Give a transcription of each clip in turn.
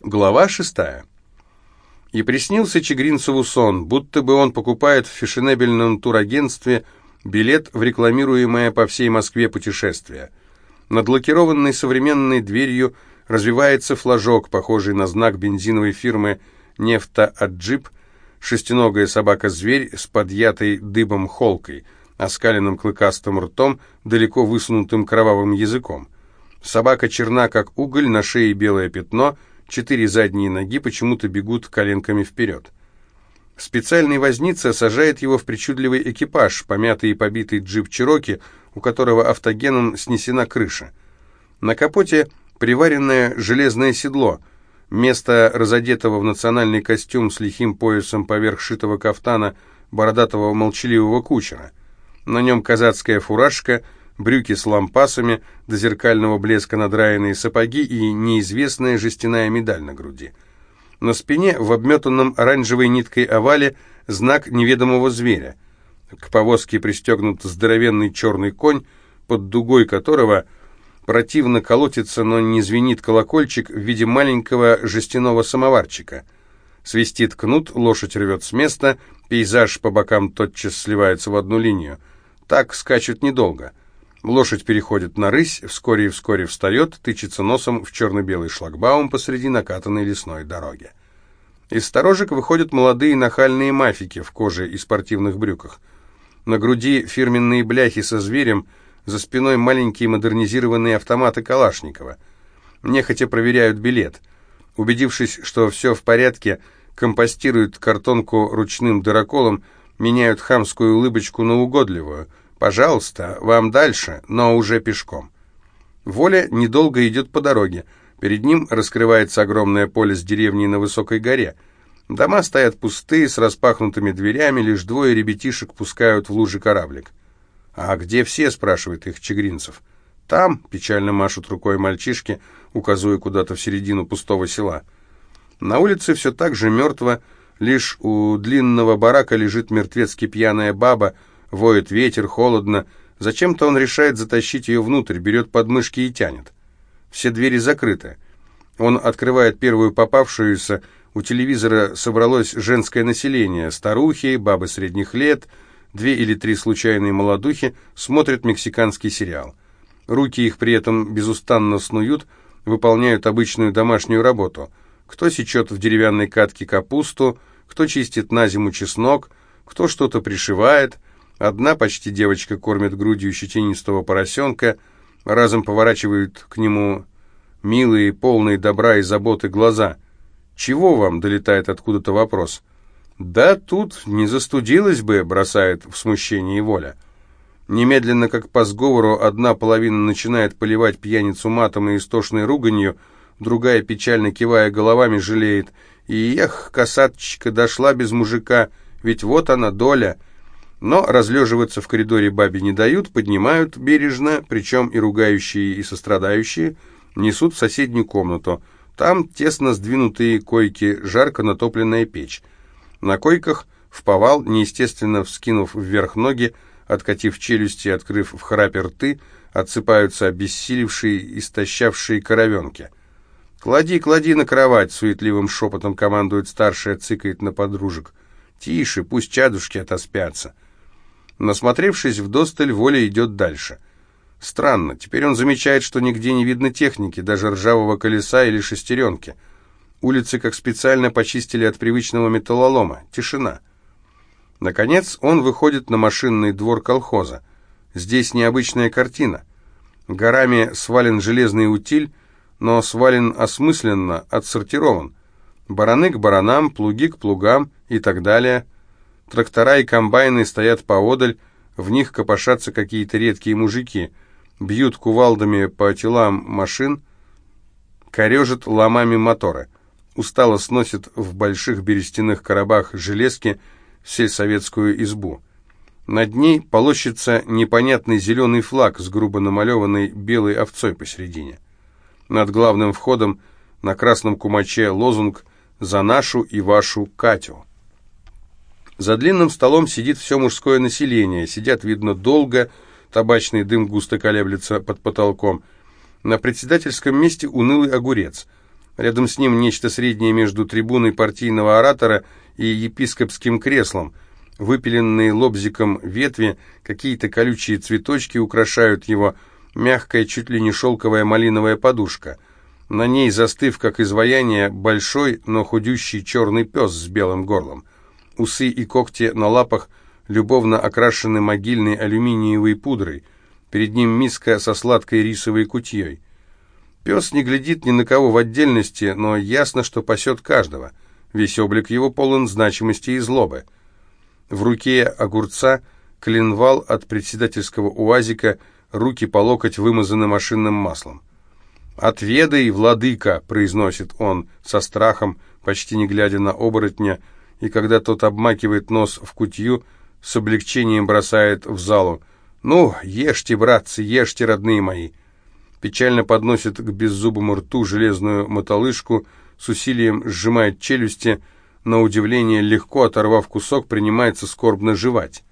Глава шестая. И приснился Чегринцеву сон, будто бы он покупает в фешенебельном турагентстве билет в рекламируемое по всей Москве путешествие. Над лакированной современной дверью развивается флажок, похожий на знак бензиновой фирмы «Нефта-Аджип», шестиногая собака-зверь с подъятой дыбом холкой, оскаленным клыкастым ртом, далеко высунутым кровавым языком. Собака черна, как уголь, на шее белое пятно, четыре задние ноги почему-то бегут коленками вперед. Специальный возница сажает его в причудливый экипаж, помятый и побитый джип Чироки, у которого автогеном снесена крыша. На капоте приваренное железное седло, место разодетого в национальный костюм с лихим поясом поверх шитого кафтана бородатого молчаливого кучера. На нем казацкая фуражка, брюки с лампасами, до зеркального блеска надраенные сапоги и неизвестная жестяная медаль на груди. На спине, в обметанном оранжевой ниткой овале, знак неведомого зверя. К повозке пристегнут здоровенный черный конь, под дугой которого противно колотится, но не звенит колокольчик в виде маленького жестяного самоварчика. Свистит кнут, лошадь рвет с места, пейзаж по бокам тотчас сливается в одну линию. Так скачут недолго. Лошадь переходит на рысь, вскоре и вскоре встает, тычется носом в черно-белый шлагбаум посреди накатанной лесной дороги. Из сторожек выходят молодые нахальные мафики в коже и спортивных брюках. На груди фирменные бляхи со зверем, за спиной маленькие модернизированные автоматы Калашникова. Нехотя проверяют билет. Убедившись, что все в порядке, компостируют картонку ручным дыроколом, меняют хамскую улыбочку на угодливую – «Пожалуйста, вам дальше, но уже пешком». Воля недолго идет по дороге. Перед ним раскрывается огромное поле с деревней на высокой горе. Дома стоят пустые, с распахнутыми дверями, лишь двое ребятишек пускают в лужи кораблик. «А где все?» — спрашивает их Чегринцев. «Там», — печально машут рукой мальчишки, указывая куда-то в середину пустого села. На улице все так же мертво, лишь у длинного барака лежит мертвецки пьяная баба, Воет ветер, холодно. Зачем-то он решает затащить ее внутрь, берет подмышки и тянет. Все двери закрыты. Он открывает первую попавшуюся. У телевизора собралось женское население. Старухи, бабы средних лет, две или три случайные молодухи смотрят мексиканский сериал. Руки их при этом безустанно снуют, выполняют обычную домашнюю работу. Кто сечет в деревянной катке капусту, кто чистит на зиму чеснок, кто что-то пришивает – Одна почти девочка кормит грудью щетинистого поросенка, разом поворачивают к нему милые, полные добра и заботы глаза. «Чего вам?» — долетает откуда-то вопрос. «Да тут не застудилась бы», — бросает в смущении воля. Немедленно, как по сговору, одна половина начинает поливать пьяницу матом и истошной руганью, другая, печально кивая головами, жалеет. И, эх, косаточка дошла без мужика, ведь вот она доля — но разлеживаться в коридоре бабе не дают, поднимают бережно, причем и ругающие, и сострадающие, несут в соседнюю комнату. Там тесно сдвинутые койки, жарко натопленная печь. На койках в повал, неестественно вскинув вверх ноги, откатив челюсти, открыв в храпе рты, отсыпаются обессилевшие, истощавшие коровенки. «Клади, клади на кровать!» — суетливым шепотом командует старшая, цикает на подружек. «Тише, пусть чадушки отоспятся!» Насмотревшись в досталь, Воля идет дальше. Странно, теперь он замечает, что нигде не видно техники, даже ржавого колеса или шестеренки. Улицы как специально почистили от привычного металлолома. Тишина. Наконец он выходит на машинный двор колхоза. Здесь необычная картина. Горами свален железный утиль, но свален осмысленно, отсортирован. Бараны к баранам, плуги к плугам и так далее – Трактора и комбайны стоят поодаль, в них копошатся какие-то редкие мужики, бьют кувалдами по телам машин, корежат ломами моторы. Устало сносят в больших берестяных коробах железки сельсоветскую избу. Над ней полощется непонятный зеленый флаг с грубо намалеванной белой овцой посередине. Над главным входом на красном кумаче лозунг «За нашу и вашу Катю». За длинным столом сидит все мужское население. Сидят, видно, долго, табачный дым густо колеблется под потолком. На председательском месте унылый огурец. Рядом с ним нечто среднее между трибуной партийного оратора и епископским креслом. Выпиленные лобзиком ветви, какие-то колючие цветочки украшают его, мягкая, чуть ли не шелковая малиновая подушка. На ней, застыв как изваяние, большой, но худющий черный пес с белым горлом. Усы и когти на лапах любовно окрашены могильной алюминиевой пудрой. Перед ним миска со сладкой рисовой кутьей. Пес не глядит ни на кого в отдельности, но ясно, что пасет каждого. Весь облик его полон значимости и злобы. В руке огурца клинвал от председательского уазика, руки по локоть вымазаны машинным маслом. «Отведай, владыка!» — произносит он со страхом, почти не глядя на оборотня, и когда тот обмакивает нос в кутью, с облегчением бросает в залу. «Ну, ешьте, братцы, ешьте, родные мои!» печально подносит к беззубому рту железную мотолышку, с усилием сжимает челюсти, на удивление легко оторвав кусок, принимается скорбно жевать.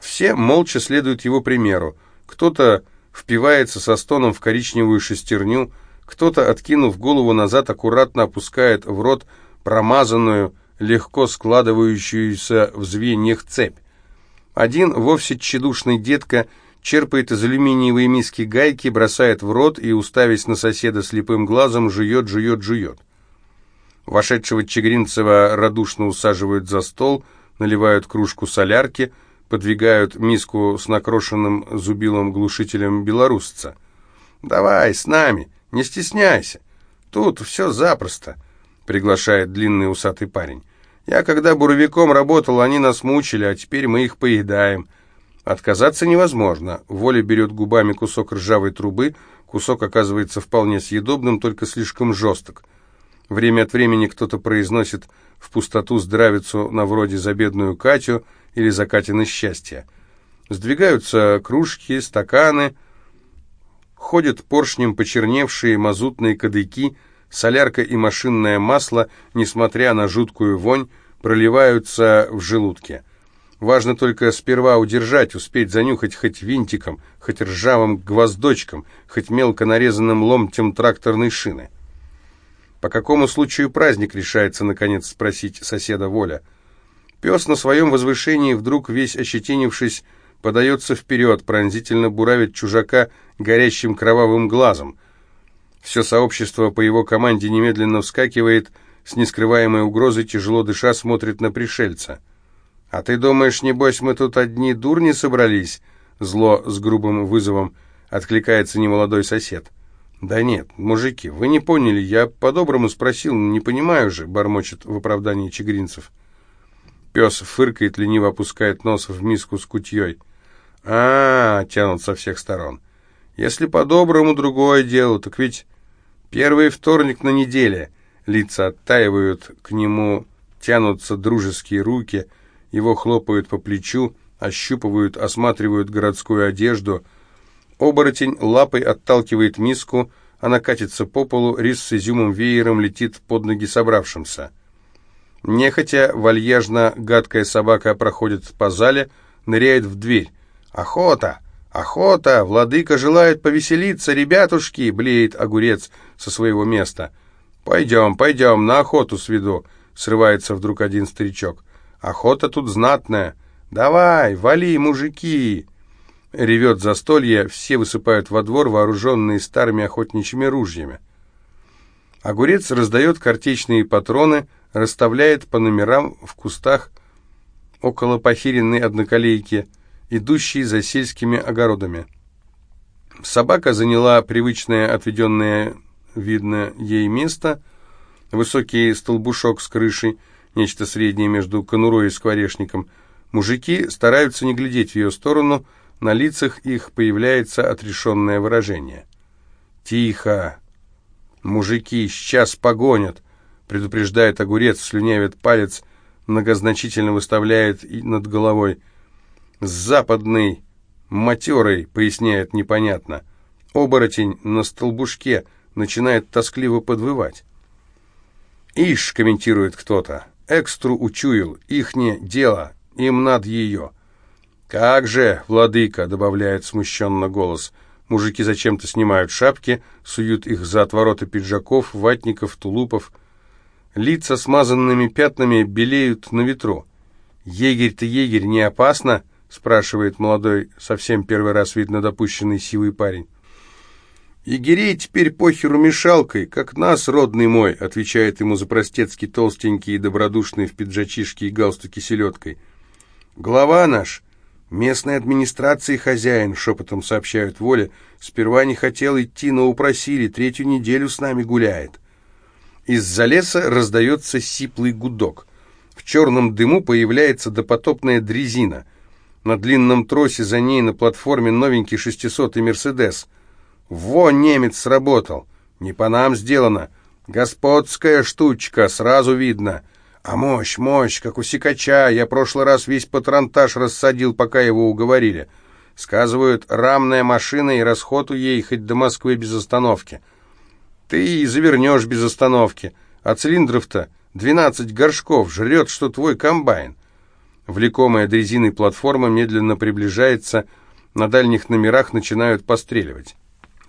Все молча следуют его примеру. Кто-то впивается со стоном в коричневую шестерню, кто-то, откинув голову назад, аккуратно опускает в рот промазанную, легко складывающуюся в звеньях цепь. Один, вовсе тщедушный детка, черпает из алюминиевой миски гайки, бросает в рот и, уставясь на соседа слепым глазом, жует, жует, жует. Вошедшего Чегринцева радушно усаживают за стол, наливают кружку солярки, подвигают миску с накрошенным зубилом-глушителем белорусца. «Давай, с нами, не стесняйся. Тут все запросто», — приглашает длинный усатый парень. «Я когда буровиком работал, они нас мучили, а теперь мы их поедаем». Отказаться невозможно. Воля берет губами кусок ржавой трубы, кусок оказывается вполне съедобным, только слишком жесток. Время от времени кто-то произносит в пустоту здравицу на вроде «за бедную Катю» или «за Катины счастье». Сдвигаются кружки, стаканы, ходят поршнем почерневшие мазутные кадыки, солярка и машинное масло, несмотря на жуткую вонь, проливаются в желудке. Важно только сперва удержать, успеть занюхать хоть винтиком, хоть ржавым гвоздочком, хоть мелко нарезанным ломтем тракторной шины. «По какому случаю праздник?» — решается, наконец, спросить соседа Воля. Пес на своем возвышении, вдруг весь ощетинившись, подается вперед, пронзительно буравит чужака горящим кровавым глазом. Все сообщество по его команде немедленно вскакивает, с нескрываемой угрозой, тяжело дыша, смотрит на пришельца. «А ты думаешь, небось, мы тут одни дурни собрались?» Зло с грубым вызовом откликается немолодой сосед. «Да нет, мужики, вы не поняли, я по-доброму спросил, не понимаю же», — бормочет в оправдании чегринцев. Пес фыркает, лениво опускает нос в миску с кутьей. а, -а, -а тянут со всех сторон. «Если по-доброму, другое дело, так ведь первый вторник на неделе». Лица оттаивают, к нему тянутся дружеские руки — его хлопают по плечу, ощупывают, осматривают городскую одежду. Оборотень лапой отталкивает миску, она катится по полу, рис с изюмом веером летит под ноги собравшимся. Нехотя, вальяжно, гадкая собака проходит по зале, ныряет в дверь. «Охота! Охота! Владыка желает повеселиться, ребятушки!» — блеет огурец со своего места. «Пойдем, пойдем, на охоту сведу!» — срывается вдруг один старичок. Охота тут знатная. Давай, вали, мужики!» Ревет застолье, все высыпают во двор, вооруженные старыми охотничьими ружьями. Огурец раздает картечные патроны, расставляет по номерам в кустах около похиренной одноколейки, идущей за сельскими огородами. Собака заняла привычное отведенное, видно, ей место, высокий столбушок с крышей, нечто среднее между конурой и скворечником. Мужики стараются не глядеть в ее сторону, на лицах их появляется отрешенное выражение. «Тихо! Мужики сейчас погонят!» предупреждает огурец, слюнявит палец, многозначительно выставляет над головой. «С западной матерой», поясняет непонятно. Оборотень на столбушке начинает тоскливо подвывать. «Ишь», — комментирует кто-то, Экстру учуял, ихне дело, им над ее. «Как же, владыка!» — добавляет смущенно голос. Мужики зачем-то снимают шапки, суют их за отвороты пиджаков, ватников, тулупов. Лица смазанными пятнами белеют на ветру. «Егерь-то егерь, не опасно?» — спрашивает молодой, совсем первый раз видно допущенный силой парень. «Егерей теперь похеру мешалкой, как нас, родный мой», — отвечает ему запростецкий толстенький и добродушный в пиджачишке и галстуке селедкой. «Глава наш, местной администрации хозяин», — шепотом сообщают Воле, — «сперва не хотел идти, но упросили, третью неделю с нами гуляет». Из-за леса раздается сиплый гудок. В черном дыму появляется допотопная дрезина — на длинном тросе за ней на платформе новенький шестисотый «Мерседес». Во, немец сработал. Не по нам сделано. Господская штучка, сразу видно. А мощь, мощь, как у сикача. Я прошлый раз весь патронтаж рассадил, пока его уговорили. Сказывают, рамная машина и расход у ей хоть до Москвы без остановки. Ты и завернешь без остановки. А цилиндров-то двенадцать горшков, жрет, что твой комбайн. Влекомая дрезиной платформа медленно приближается, на дальних номерах начинают постреливать.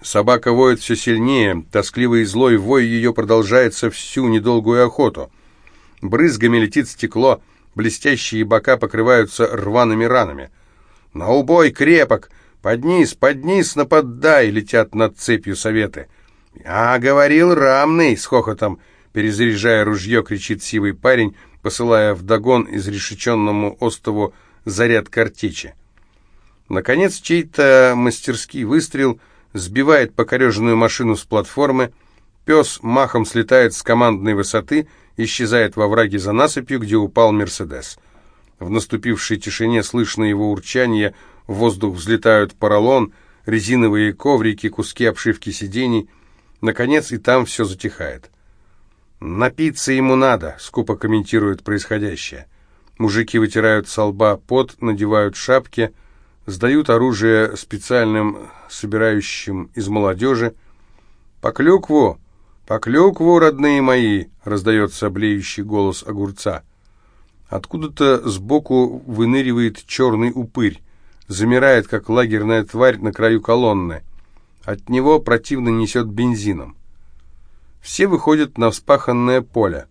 Собака воет все сильнее, тоскливый и злой вой ее продолжается всю недолгую охоту. Брызгами летит стекло, блестящие бока покрываются рваными ранами. «На убой, крепок! Подниз, подниз, нападай!» — летят над цепью советы. «А, говорил, рамный!» — с хохотом, перезаряжая ружье, кричит сивый парень, посылая вдогон изрешеченному остову заряд картечи. Наконец, чей-то мастерский выстрел сбивает покореженную машину с платформы, пес махом слетает с командной высоты, исчезает во враге за насыпью, где упал «Мерседес». В наступившей тишине слышно его урчание, в воздух взлетают поролон, резиновые коврики, куски обшивки сидений. Наконец, и там все затихает. «Напиться ему надо», — скупо комментирует происходящее. Мужики вытирают со лба пот, надевают шапки, сдают оружие специальным собирающим из молодежи. «По клюкву! По клюкву, родные мои!» — раздается блеющий голос огурца. Откуда-то сбоку выныривает черный упырь, замирает, как лагерная тварь на краю колонны. От него противно несет бензином. Все выходят на вспаханное поле.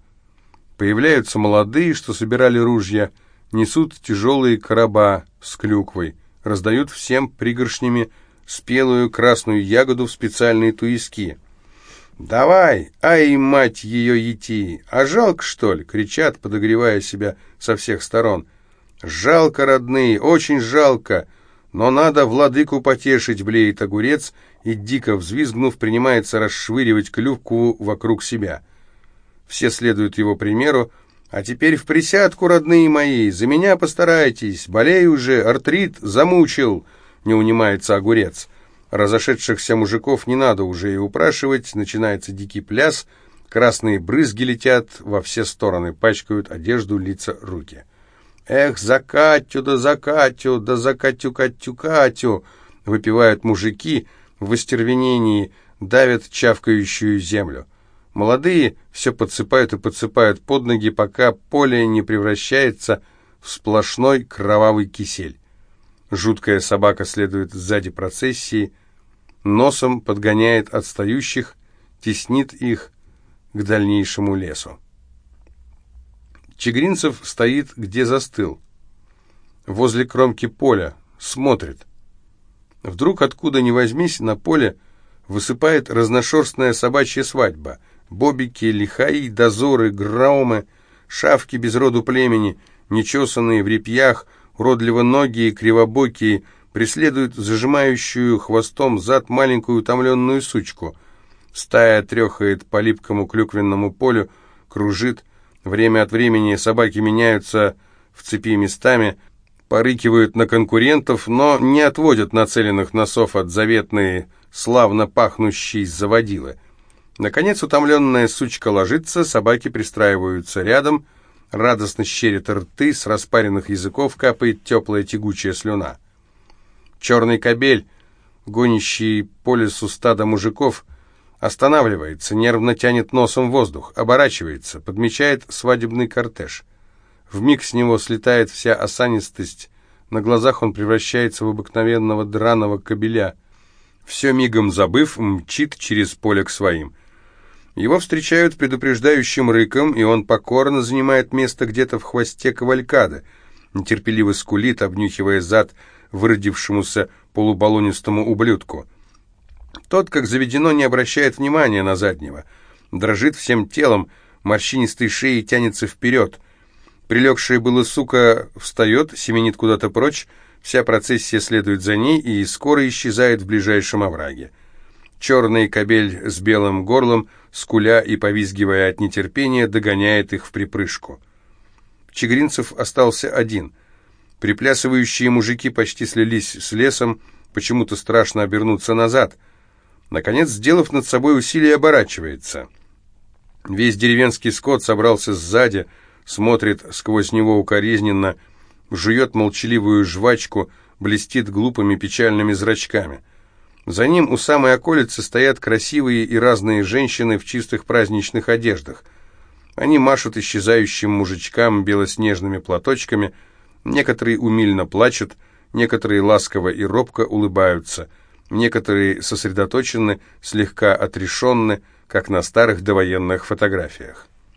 Появляются молодые, что собирали ружья, несут тяжелые короба с клюквой, раздают всем пригоршнями спелую красную ягоду в специальные туиски. «Давай! Ай, мать ее ети! А жалко, что ли?» — кричат, подогревая себя со всех сторон. «Жалко, родные, очень жалко! Но надо владыку потешить!» — блеет огурец — и, дико взвизгнув, принимается расшвыривать клювку вокруг себя. Все следуют его примеру. «А теперь в присядку, родные мои, за меня постарайтесь, болею уже, артрит замучил», — не унимается огурец. Разошедшихся мужиков не надо уже и упрашивать, начинается дикий пляс, красные брызги летят во все стороны, пачкают одежду, лица, руки. «Эх, за Катю, да за Катю, да за Катю-Катю-Катю!» — выпивают мужики — в остервенении давят чавкающую землю. Молодые все подсыпают и подсыпают под ноги, пока поле не превращается в сплошной кровавый кисель. Жуткая собака следует сзади процессии, носом подгоняет отстающих, теснит их к дальнейшему лесу. Чегринцев стоит, где застыл, возле кромки поля, смотрит. Вдруг, откуда ни возьмись, на поле высыпает разношерстная собачья свадьба. Бобики, лихаи, дозоры, граумы, шавки без роду племени, нечесанные в репьях, уродливо ноги и кривобокие, преследуют зажимающую хвостом зад маленькую утомленную сучку. Стая трехает по липкому клюквенному полю, кружит. Время от времени собаки меняются в цепи местами, порыкивают на конкурентов, но не отводят нацеленных носов от заветной, славно пахнущей заводилы. Наконец утомленная сучка ложится, собаки пристраиваются рядом, радостно щерят рты, с распаренных языков капает теплая тягучая слюна. Черный кобель, гонящий по лесу стадо мужиков, останавливается, нервно тянет носом воздух, оборачивается, подмечает свадебный кортеж. Вмиг с него слетает вся осанистость, на глазах он превращается в обыкновенного драного кобеля. все мигом забыв, мчит через поле к своим. Его встречают предупреждающим рыком, и он покорно занимает место где-то в хвосте кавалькады, нетерпеливо скулит, обнюхивая зад выродившемуся полубалонистому ублюдку. Тот, как заведено, не обращает внимания на заднего. Дрожит всем телом, морщинистой шеей тянется вперед. Прилегшая была сука встает, семенит куда-то прочь, вся процессия следует за ней и скоро исчезает в ближайшем овраге. Черный кобель с белым горлом, скуля и повизгивая от нетерпения, догоняет их в припрыжку. Чегринцев остался один. Приплясывающие мужики почти слились с лесом, почему-то страшно обернуться назад. Наконец, сделав над собой усилие, оборачивается. Весь деревенский скот собрался сзади, смотрит сквозь него укоризненно, жует молчаливую жвачку, блестит глупыми печальными зрачками. За ним у самой околицы стоят красивые и разные женщины в чистых праздничных одеждах. Они машут исчезающим мужичкам белоснежными платочками, некоторые умильно плачут, некоторые ласково и робко улыбаются, некоторые сосредоточены, слегка отрешенны, как на старых довоенных фотографиях.